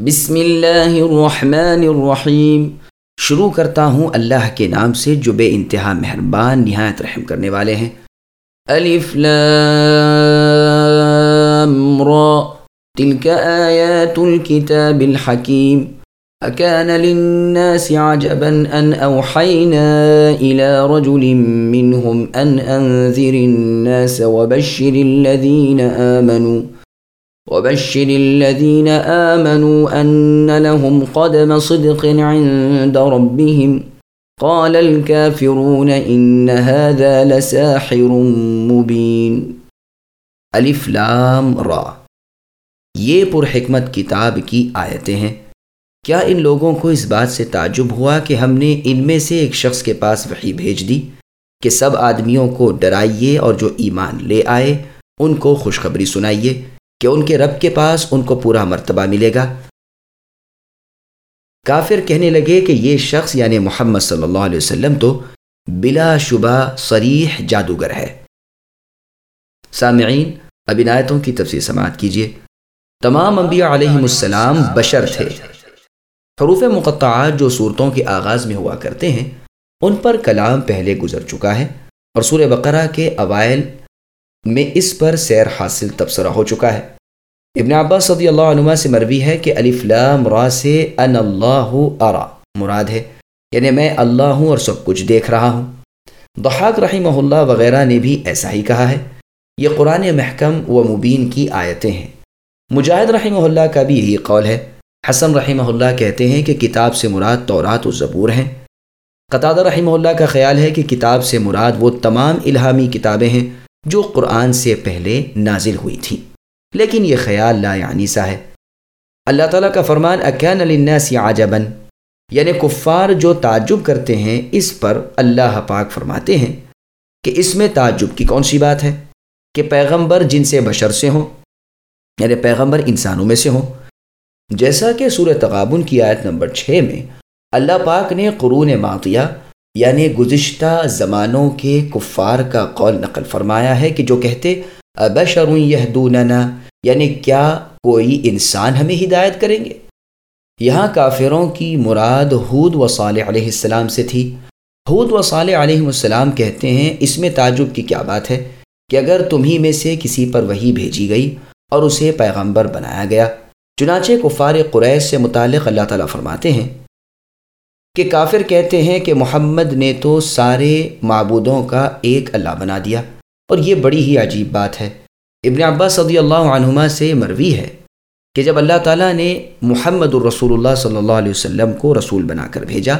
بسم اللہ الرحمن الرحیم۔ شروع کرتا ہوں اللہ کے نام سے جو بے انتہا مہربان نہایت رحم کرنے والے ہیں۔ الف لام را۔ تلك آیات الكتاب الحکیم۔ اکان للناس عجبا ان اوحینا الى رجل منهم ان انذر الناس وبشر الذین آمنوا۔ وبشر الذين آمنوا أن لهم قدم صدق عند ربهم. قال الكافرون إن هذا لساحر مبين. الف لام را. یہ پر حکمت کتاب کی آیتیں ہیں. کیا ان لوگوں کو اس بات سے تعجب ہوا کہ ہم نے ان میں سے ایک شخص کے پاس وحی بھیج دی کہ سب آدمیوں کو ڈرائیے اور جو ایمان لے آئے ان کو خوشخبری سنائیے؟ کہ ان کے رب کے پاس ان کو پورا مرتبہ ملے گا۔ کافر کہنے لگے کہ یہ شخص یعنی محمد صلی اللہ علیہ وسلم تو بلا شبہ صریح جادوگر ہے۔ سامعین، اب عنایتوں کی تفصیل سماعت کیجیے۔ تمام انبیاء علیہ السلام بشر تھے۔ حروف مقطعات جو صورتوں کے آغاز میں ہوا کرتے ہیں، ان پر کلام پہلے گزر چکا ہے اور سور بقرہ کے اوائل میں اس پر سیر حاصل تبصرہ ہو چکا ہے۔ ابن عباس صدی اللہ عنہ سے مروی ہے کہ الف لام را سے ان اللہ ارا۔ مراد ہے یعنی میں اللہ ہوں اور سب کچھ دیکھ رہا ہوں۔ ضحاک رحمہ اللہ وغیرہ نے بھی ایسا ہی کہا ہے۔ یہ قرآن محکم و مبین کی آیتیں ہیں۔ مجاہد رحمہ اللہ کا بھی یہی قول ہے۔ حسن رحمہ اللہ کہتے ہیں کہ کتاب سے مراد تورات و زبور ہیں۔ قطع رحمہ اللہ کا خیال ہے کہ کتاب سے مراد وہ تمام الہامی کتابیں ہیں جو قرآن سے پہلے نازل ہوئی تھیں۔ لیکن یہ خیال لا یعنی سا ہے۔ اللہ تعالیٰ کا فرمان اکین الناس عجبن یعنی کفار جو تعجب کرتے ہیں، اس پر اللہ پاک فرماتے ہیں کہ اس میں تعجب کی کون سی بات ہے؟ کہ پیغمبر جن سے بشر سے ہوں یعنی پیغمبر انسانوں میں سے ہوں۔ جیسا کہ سورہ تغابن کی آیت نمبر چھ میں اللہ پاک نے قرون ماطیہ یعنی گزشتہ زمانوں کے کفار کا قول نقل فرمایا ہے کہ جو کہتے ابشر یہدوننا یعنی کیا کوئی انسان ہمیں ہدایت کریں گے؟ یہاں کافروں کی مراد حود و صالح علیہ السلام سے تھی۔ حود و صالح علیہ السلام کہتے ہیں، اس میں تعجب کی کیا بات ہے؟ کہ اگر تمہیں میں سے کسی پر وہی بھیجی گئی اور اسے پیغمبر بنایا گیا، چنانچہ کفار قریش سے متعلق اللہ تعالیٰ فرماتے ہیں کہ کافر کہتے ہیں کہ محمد نے تو سارے معبودوں کا ایک اللہ بنا دیا۔ اور یہ بڑی ہی عجیب بات ہے۔ ابن عباس صدی اللہ عنہما سے مروی ہے کہ جب اللہ تعالیٰ نے محمد الرسول اللہ صلی اللہ علیہ وسلم کو رسول بنا کر بھیجا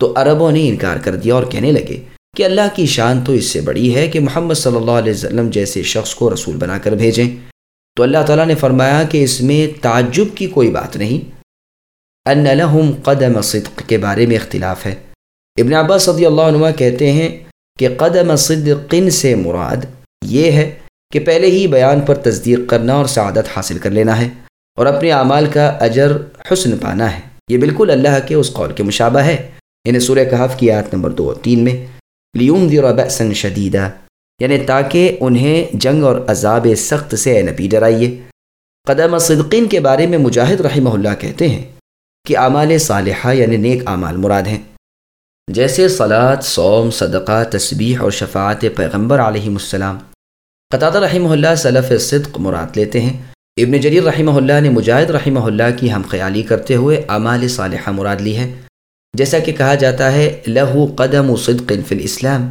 تو عربوں نے انکار کر دیا اور کہنے لگے کہ اللہ کی شان تو اس سے بڑی ہے کہ محمد صلی اللہ علیہ وسلم جیسے شخص کو رسول بنا کر بھیجیں۔ تو اللہ تعالیٰ نے فرمایا کہ اس میں تعجب کی کوئی بات نہیں۔ ان لہم قدم صدق کے بارے میں اختلاف ہے۔ ابن عباس صدی اللہ عنہ کہتے ہیں کہ قدم صدقن سے مراد یہ ہے کہ پہلے ہی بیان پر تصدیق کرنا اور سعادت حاصل کر لینا ہے اور اپنے اعمال کا اجر حسن پانا ہے۔ یہ بالکل اللہ کے اس قول کے مشابہ ہے۔ یعنی سورہ کہف کی آیت نمبر دو اور تین میں لیوم بأسا شدیدہ یعنی تاکہ انہیں جنگ اور عذاب سخت سے نبی ڈرائیے۔ قدم صدقین کے بارے میں مجاہد رحمہ اللہ کہتے ہیں کہ اعمال صالحہ یعنی نیک اعمال مراد ہیں۔ جیسے صلات سوم صدقہ، تسبیح اور شفاعت پیغمبر علیہ السلام۔ قطع رحمہ اللہ صلف صدق مراد لیتے ہیں۔ ابن جریر رحمہ اللہ نے مجاہد رحمہ اللہ کی ہم خیالی کرتے ہوئے اعمال صالحہ مراد لی ہے۔ جیسا کہ کہا جاتا ہے، لہو قدم و صدق فی الاسلام۔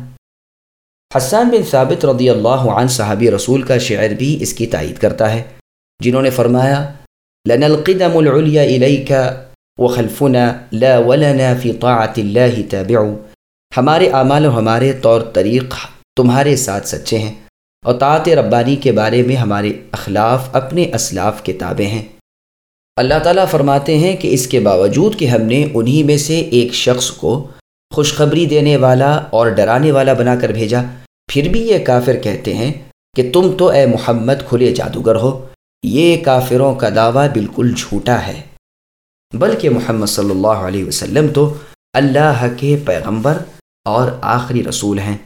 حسان بن ثابت رضی اللہ عنہ صحابی رسول کا شعر بھی اس کی تائید کرتا ہے، جنہوں نے فرمایا لن القدم العلیا الیکا وخلفنا لا ولنا فی طاعت اللہ تابع ہمارے اعمال و ہمارے طور طریق تمہارے ساتھ سچے ہیں۔ اور ربانی کے بارے میں ہمارے اخلاف اپنے اسلاف کے تابع ہیں۔ اللہ تعالیٰ فرماتے ہیں کہ اس کے باوجود کہ ہم نے انہی میں سے ایک شخص کو خوشخبری دینے والا اور ڈرانے والا بنا کر بھیجا، پھر بھی یہ کافر کہتے ہیں کہ تم تو اے محمد کھلے جادوگر ہو، یہ کافروں کا دعویٰ بالکل جھوٹا ہے۔ بلکہ محمد صلی اللہ علیہ وسلم تو اللہ کے پیغمبر اور آخری رسول ہیں۔